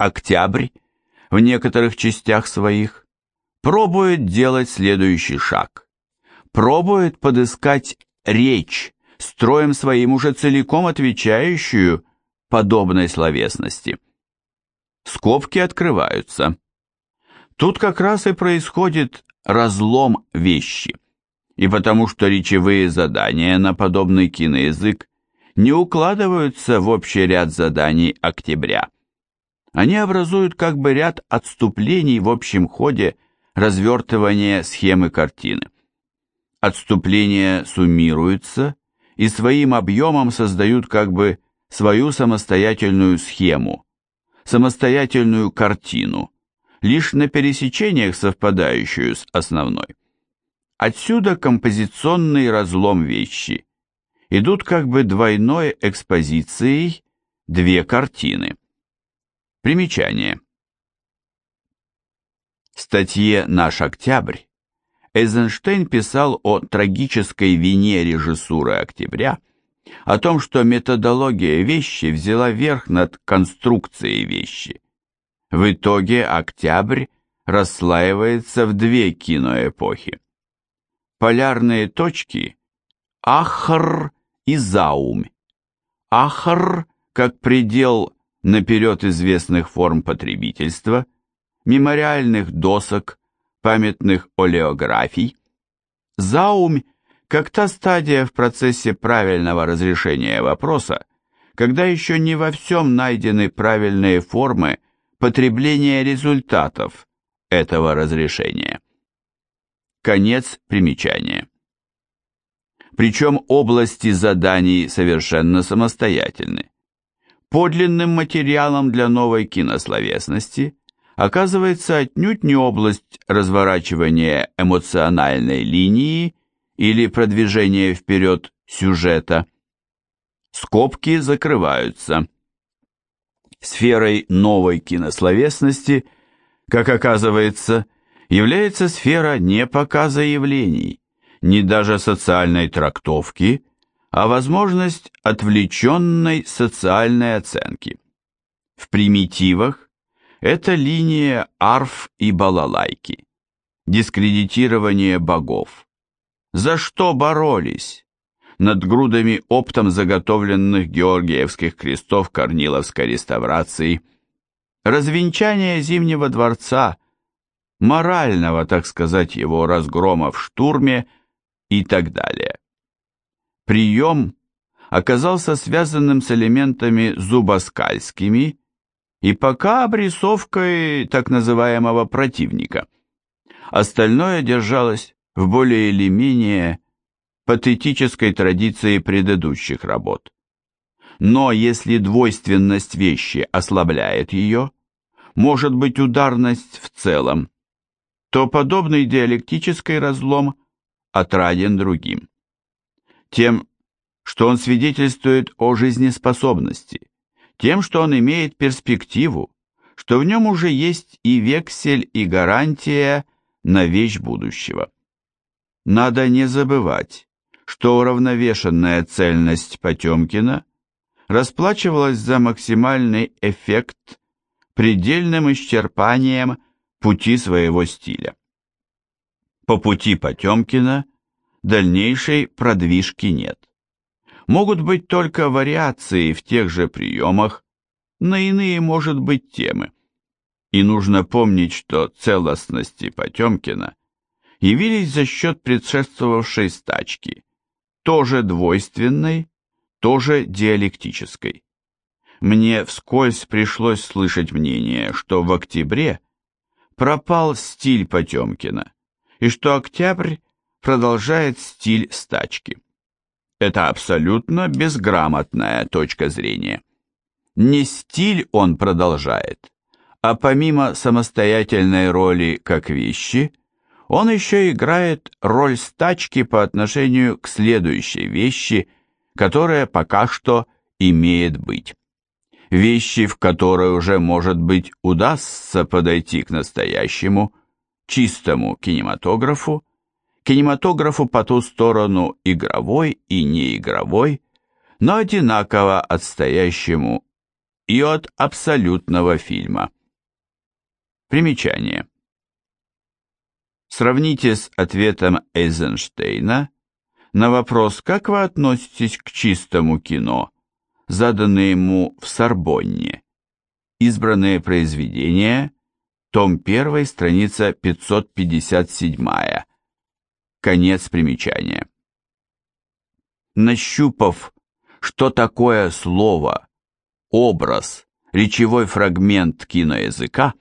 октябрь в некоторых частях своих пробует делать следующий шаг. Пробует подыскать речь, строем своим уже целиком отвечающую подобной словесности. Скобки открываются. Тут как раз и происходит разлом вещи. И потому что речевые задания на подобный киноязык не укладываются в общий ряд заданий октября. Они образуют как бы ряд отступлений в общем ходе развертывания схемы картины. Отступления суммируются и своим объемом создают как бы свою самостоятельную схему, самостоятельную картину, лишь на пересечениях совпадающую с основной. Отсюда композиционный разлом вещи. Идут как бы двойной экспозицией две картины. Примечание. В статье «Наш октябрь» Эйзенштейн писал о трагической вине режиссуры «Октября», о том, что методология вещи взяла верх над конструкцией вещи. В итоге «Октябрь» расслаивается в две киноэпохи. Полярные точки – Ахр и Заумь. Ахр как предел наперед известных форм потребительства, мемориальных досок, памятных олеографий, заумь как та стадия в процессе правильного разрешения вопроса, когда еще не во всем найдены правильные формы потребления результатов этого разрешения. Конец примечания. Причем области заданий совершенно самостоятельны. Подлинным материалом для новой кинословесности оказывается отнюдь не область разворачивания эмоциональной линии или продвижения вперед сюжета. Скобки закрываются. Сферой новой кинословесности, как оказывается, является сфера не показа явлений, не даже социальной трактовки, а возможность отвлеченной социальной оценки. В примитивах это линия арф и балалайки, дискредитирование богов. За что боролись? Над грудами оптом заготовленных георгиевских крестов Корниловской реставрации, развенчание Зимнего дворца, морального, так сказать, его разгрома в штурме и так далее. Прием оказался связанным с элементами зубоскальскими и пока обрисовкой так называемого противника. Остальное держалось в более или менее патетической традиции предыдущих работ. Но если двойственность вещи ослабляет ее, может быть ударность в целом, то подобный диалектический разлом отраден другим тем, что он свидетельствует о жизнеспособности, тем, что он имеет перспективу, что в нем уже есть и вексель, и гарантия на вещь будущего. Надо не забывать, что уравновешенная цельность Потемкина расплачивалась за максимальный эффект предельным исчерпанием пути своего стиля. По пути Потемкина дальнейшей продвижки нет. Могут быть только вариации в тех же приемах, на иные может быть темы. И нужно помнить, что целостности Потемкина явились за счет предшествовавшей стачки, тоже двойственной, тоже диалектической. Мне вскользь пришлось слышать мнение, что в октябре пропал стиль Потемкина, и что октябрь продолжает стиль стачки. Это абсолютно безграмотная точка зрения. Не стиль он продолжает, а помимо самостоятельной роли как вещи, он еще играет роль стачки по отношению к следующей вещи, которая пока что имеет быть. Вещи, в которой уже, может быть, удастся подойти к настоящему, чистому кинематографу, кинематографу по ту сторону игровой и неигровой, но одинаково отстоящему и от абсолютного фильма. Примечание. Сравните с ответом Эйзенштейна на вопрос «Как вы относитесь к чистому кино?», заданный ему в Сорбонне. Избранные произведения, том 1, страница 557. Конец примечания. Нащупав, что такое слово, образ, речевой фрагмент киноязыка,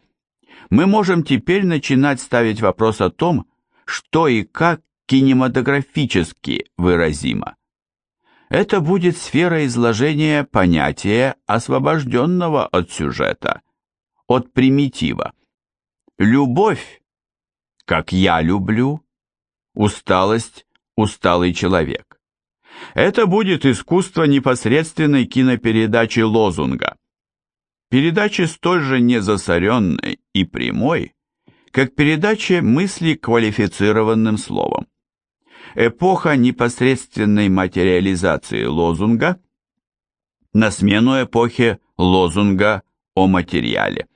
мы можем теперь начинать ставить вопрос о том, что и как кинематографически выразимо. Это будет сфера изложения понятия, освобожденного от сюжета, от примитива. Любовь, как я люблю, усталость, усталый человек. Это будет искусство непосредственной кинопередачи лозунга. Передачи столь же незасоренной и прямой, как передача мысли квалифицированным словом. Эпоха непосредственной материализации лозунга на смену эпохе лозунга о материале.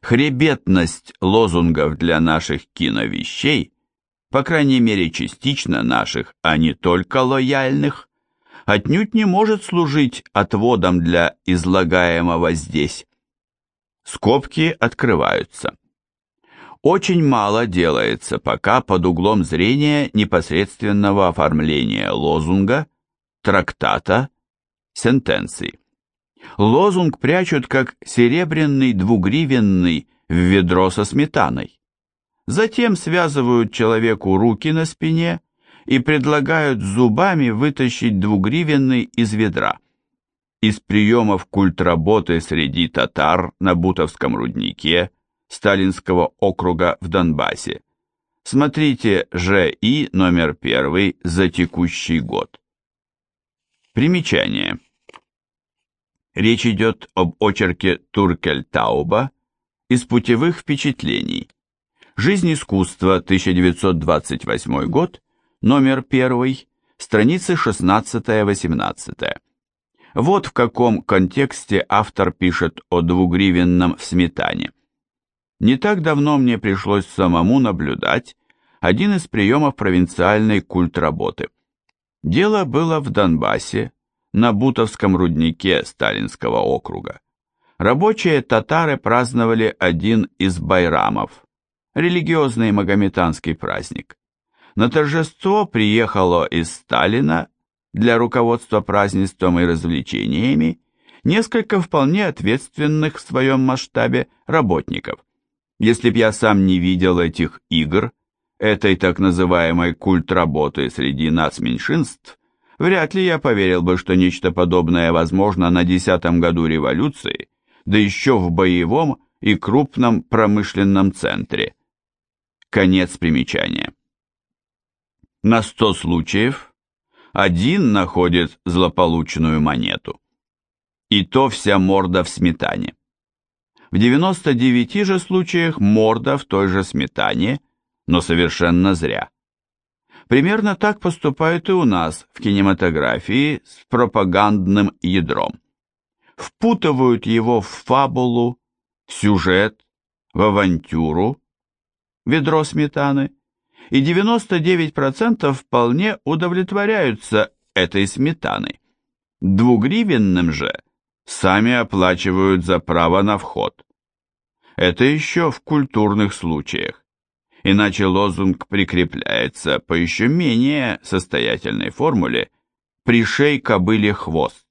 Хребетность лозунгов для наших киновещей, по крайней мере частично наших, а не только лояльных, отнюдь не может служить отводом для излагаемого здесь. Скобки открываются. Очень мало делается пока под углом зрения непосредственного оформления лозунга, трактата, сентенции. Лозунг прячут как серебряный двугривенный в ведро со сметаной. Затем связывают человеку руки на спине и предлагают зубами вытащить двугривенный из ведра. Из приемов культработы среди татар на Бутовском руднике Сталинского округа в Донбассе. Смотрите ЖИ номер 1 за текущий год. Примечание. Речь идет об очерке Туркель Тауба из путевых впечатлений. Жизнь искусства, 1928 год, номер 1, страницы 16-18. Вот в каком контексте автор пишет о двугривенном в сметане. Не так давно мне пришлось самому наблюдать один из приемов провинциальной культработы. Дело было в Донбассе, на Бутовском руднике Сталинского округа. Рабочие татары праздновали один из байрамов, религиозный магометанский праздник. На торжество приехало из Сталина для руководства празднеством и развлечениями несколько вполне ответственных в своем масштабе работников. Если б я сам не видел этих игр, этой так называемой культ работы среди нас меньшинств, вряд ли я поверил бы, что нечто подобное возможно на десятом году революции, да еще в боевом и крупном промышленном центре. Конец примечания. На сто случаев один находит злополучную монету. И то вся морда в сметане. В 99 же случаях морда в той же сметане, но совершенно зря. Примерно так поступают и у нас в кинематографии с пропагандным ядром. Впутывают его в фабулу, в сюжет, в авантюру, ведро сметаны, и 99% вполне удовлетворяются этой сметаной. Двугривенным же сами оплачивают за право на вход. Это еще в культурных случаях, иначе лозунг прикрепляется по еще менее состоятельной формуле «пришей кобыле хвост».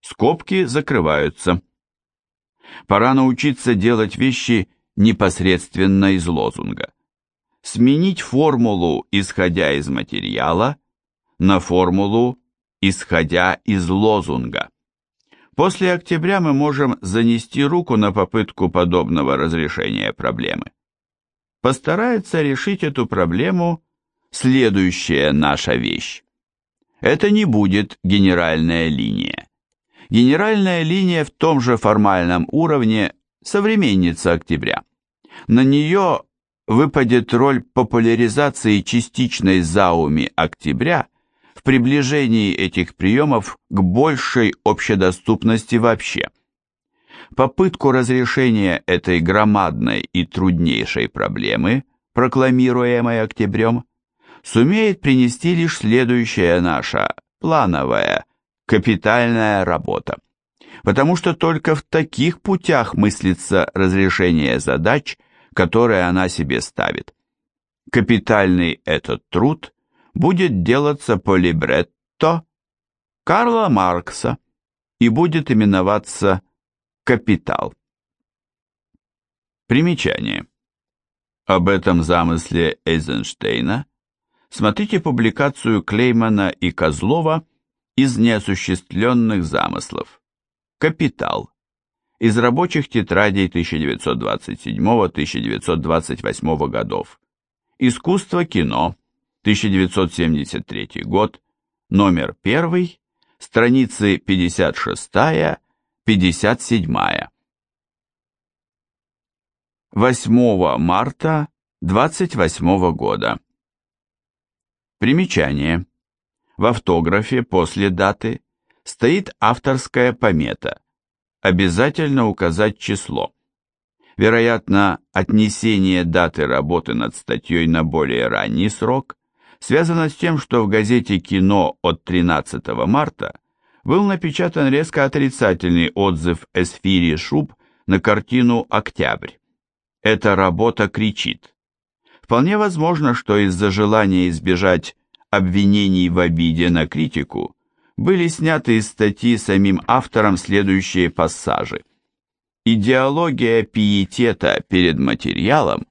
Скобки закрываются. Пора научиться делать вещи непосредственно из лозунга сменить формулу, исходя из материала, на формулу, исходя из лозунга. После октября мы можем занести руку на попытку подобного разрешения проблемы. Постарается решить эту проблему следующая наша вещь. Это не будет генеральная линия. Генеральная линия в том же формальном уровне современница октября. На нее выпадет роль популяризации частичной зауми октября в приближении этих приемов к большей общедоступности вообще. Попытку разрешения этой громадной и труднейшей проблемы, прокламируемой октябрем, сумеет принести лишь следующая наша плановая, капитальная работа. Потому что только в таких путях мыслится разрешение задач, которые она себе ставит. Капитальный этот труд будет делаться по либретто Карла Маркса и будет именоваться «Капитал». Примечание. Об этом замысле Эйзенштейна смотрите публикацию Клеймана и Козлова из неосуществленных замыслов. «Капитал» из рабочих тетрадей 1927-1928 годов. Искусство кино, 1973 год, номер 1, страницы 56-57. 8 марта 28 года. Примечание. В автографе после даты стоит авторская помета. Обязательно указать число. Вероятно, отнесение даты работы над статьей на более ранний срок связано с тем, что в газете «Кино» от 13 марта был напечатан резко отрицательный отзыв Эсфири Шуб на картину «Октябрь». Эта работа кричит. Вполне возможно, что из-за желания избежать обвинений в обиде на критику были сняты из статьи самим автором следующие пассажи. Идеология пиетета перед материалом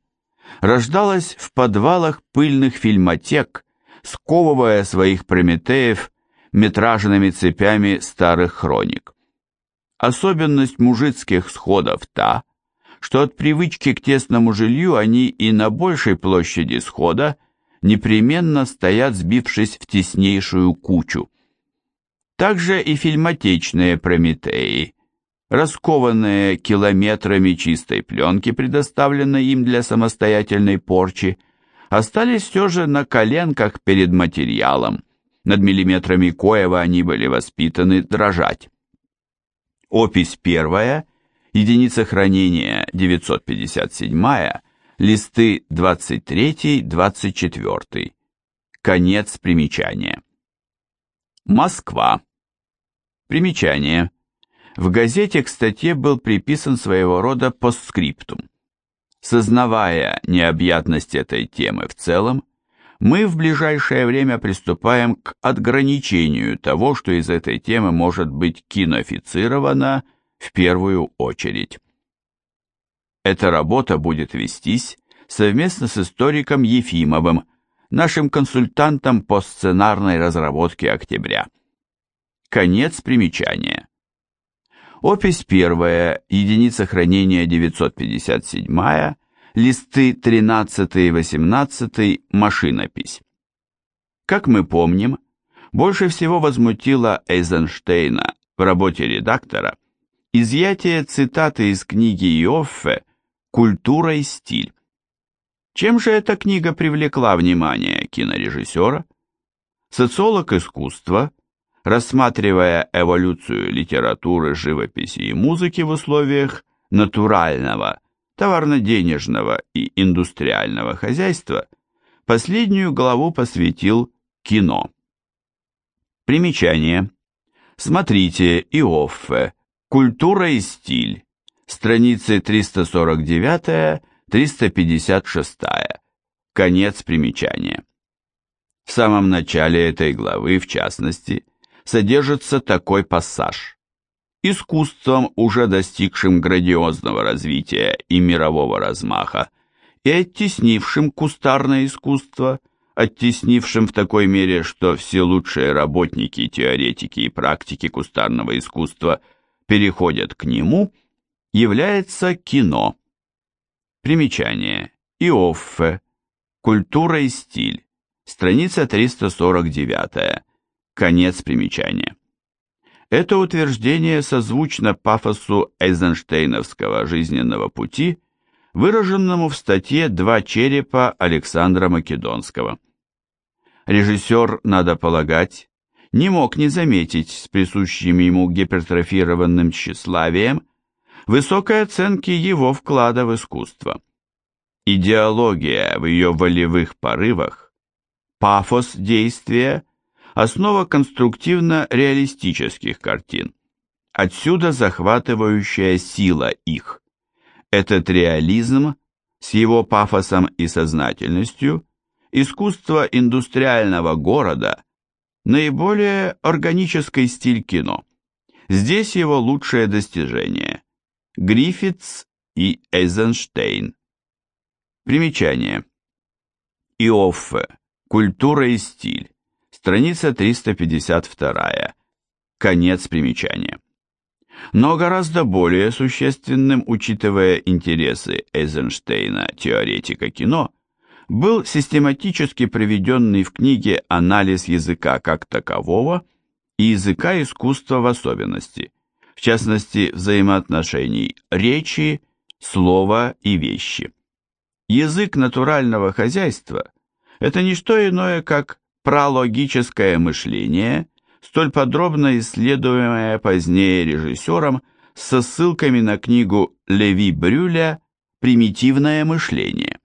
рождалась в подвалах пыльных фильмотек, сковывая своих прометеев метражными цепями старых хроник. Особенность мужицких сходов та, что от привычки к тесному жилью они и на большей площади схода непременно стоят, сбившись в теснейшую кучу. Также и фильмотечные прометеи, раскованные километрами чистой пленки, предоставленной им для самостоятельной порчи, остались все же на коленках перед материалом, над миллиметрами коева они были воспитаны дрожать. Опись первая, единица хранения 957, листы 23-24. Конец примечания. Москва. Примечание. В газете к статье был приписан своего рода постскриптум. Сознавая необъятность этой темы в целом, мы в ближайшее время приступаем к отграничению того, что из этой темы может быть кинофицировано в первую очередь. Эта работа будет вестись совместно с историком Ефимовым, нашим консультантом по сценарной разработке «Октября». Конец примечания. Опись первая, единица хранения 957, листы 13 и 18, машинопись. Как мы помним, больше всего возмутило Эйзенштейна в работе редактора изъятие цитаты из книги Иоффе «Культура и стиль». Чем же эта книга привлекла внимание кинорежиссера? Социолог искусства – рассматривая эволюцию литературы, живописи и музыки в условиях натурального, товарно-денежного и индустриального хозяйства, последнюю главу посвятил кино. Примечание. Смотрите Иоффе. Культура и стиль. Страницы 349-356. Конец примечания. В самом начале этой главы, в частности, содержится такой пассаж. Искусством, уже достигшим грандиозного развития и мирового размаха, и оттеснившим кустарное искусство, оттеснившим в такой мере, что все лучшие работники, теоретики и практики кустарного искусства переходят к нему, является кино. Примечание. Иоффе. Культура и стиль. Страница 349. Конец примечания. Это утверждение созвучно пафосу Эйзенштейновского жизненного пути, выраженному в статье «Два черепа» Александра Македонского. Режиссер, надо полагать, не мог не заметить с присущим ему гипертрофированным тщеславием высокой оценки его вклада в искусство. Идеология в ее волевых порывах, пафос действия – основа конструктивно-реалистических картин. Отсюда захватывающая сила их. Этот реализм с его пафосом и сознательностью, искусство индустриального города – наиболее органический стиль кино. Здесь его лучшее достижение – Гриффитс и Эйзенштейн. Примечание. Иоффе. Культура и стиль. Страница 352. Конец примечания. Но гораздо более существенным, учитывая интересы Эйзенштейна, теоретика кино, был систематически приведенный в книге анализ языка как такового и языка искусства в особенности, в частности взаимоотношений речи, слова и вещи. Язык натурального хозяйства – это не что иное, как прологическое мышление, столь подробно исследуемое позднее режиссером со ссылками на книгу Леви Брюля «Примитивное мышление».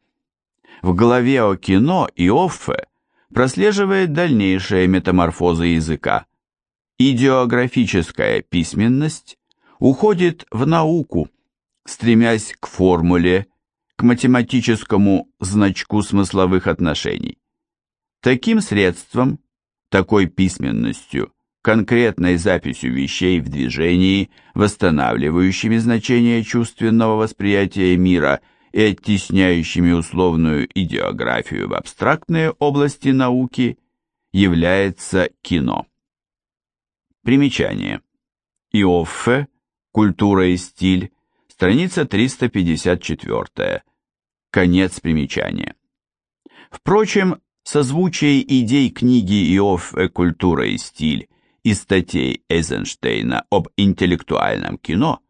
В главе о кино Иоффе прослеживает дальнейшие метаморфозы языка. Идеографическая письменность уходит в науку, стремясь к формуле, к математическому значку смысловых отношений. Таким средством, такой письменностью, конкретной записью вещей в движении, восстанавливающими значение чувственного восприятия мира и оттесняющими условную идеографию в абстрактные области науки, является кино. Примечание. Иоффе, культура и стиль, страница 354. Конец примечания. Впрочем, созвучие идей книги Иоффе «Культура и стиль» и статей Эйзенштейна об интеллектуальном кино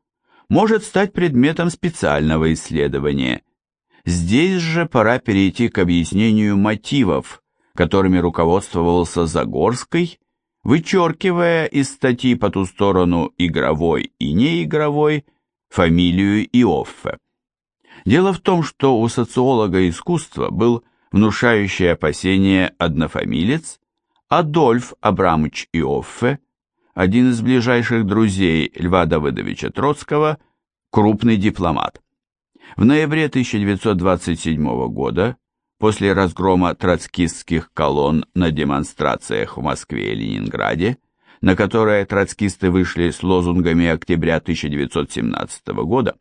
может стать предметом специального исследования. Здесь же пора перейти к объяснению мотивов, которыми руководствовался Загорский, вычеркивая из статьи по ту сторону игровой и неигровой фамилию Иоффе. Дело в том, что у социолога искусства был внушающий опасения однофамилец Адольф Абрамович Иоффе, один из ближайших друзей Льва Давыдовича Троцкого, крупный дипломат. В ноябре 1927 года, после разгрома троцкистских колонн на демонстрациях в Москве и Ленинграде, на которые троцкисты вышли с лозунгами октября 1917 года,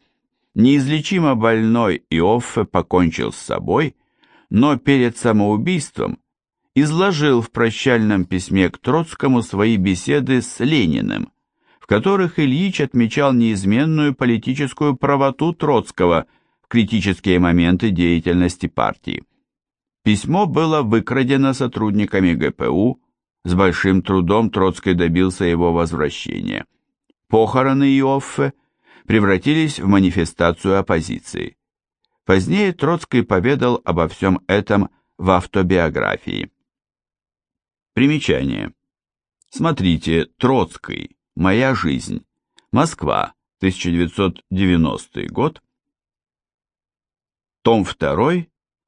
Неизлечимо больной Иоффе покончил с собой, но перед самоубийством изложил в прощальном письме к Троцкому свои беседы с Лениным, в которых Ильич отмечал неизменную политическую правоту Троцкого в критические моменты деятельности партии. Письмо было выкрадено сотрудниками ГПУ, с большим трудом Троцкий добился его возвращения. Похороны Иоффе превратились в манифестацию оппозиции. Позднее Троцкий поведал обо всем этом в автобиографии. Примечание. Смотрите, Троцкий. Моя жизнь. Москва. 1990 год. Том 2.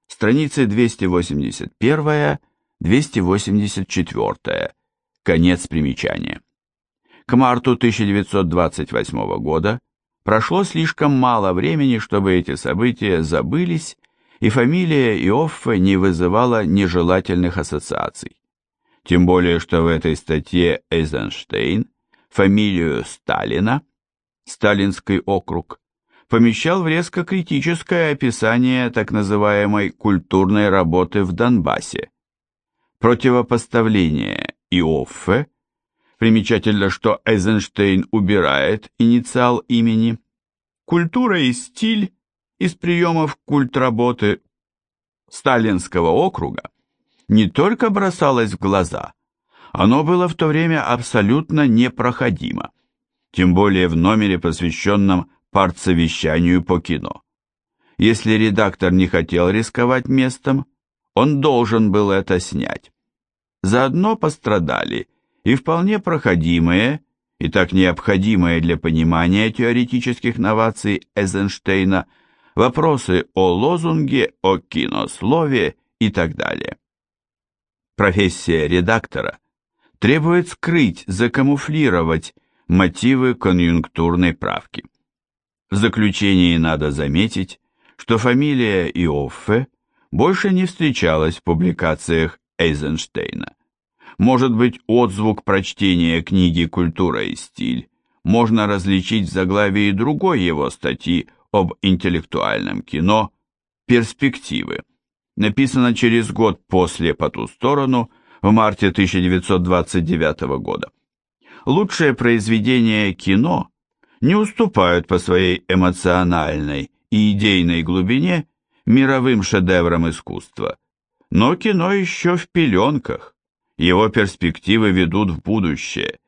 Страницы 281-284. Конец примечания. К марту 1928 года Прошло слишком мало времени, чтобы эти события забылись, и фамилия Иоффе не вызывала нежелательных ассоциаций. Тем более, что в этой статье Эйзенштейн фамилию Сталина, Сталинский округ, помещал в резко критическое описание так называемой культурной работы в Донбассе. Противопоставление Иоффе Примечательно, что Эйзенштейн убирает инициал имени. Культура и стиль из приемов культработы Сталинского округа не только бросалось в глаза, оно было в то время абсолютно непроходимо, тем более в номере, посвященном партсовещанию по кино. Если редактор не хотел рисковать местом, он должен был это снять. заодно пострадали и вполне проходимые, и так необходимые для понимания теоретических новаций Эйзенштейна вопросы о лозунге, о кинослове и так далее. Профессия редактора требует скрыть, закамуфлировать мотивы конъюнктурной правки. В заключении надо заметить, что фамилия Иоффе больше не встречалась в публикациях Эйзенштейна. Может быть, отзвук прочтения книги «Культура и стиль» можно различить в заглавии другой его статьи об интеллектуальном кино «Перспективы», написано через год после «По ту сторону» в марте 1929 года. Лучшие произведения кино не уступают по своей эмоциональной и идейной глубине мировым шедеврам искусства, но кино еще в пеленках, его перспективы ведут в будущее,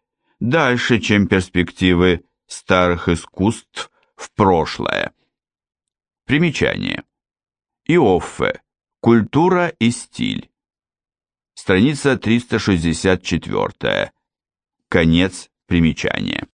дальше, чем перспективы старых искусств в прошлое. Примечание. Иоффе. Культура и стиль. Страница 364. Конец примечания.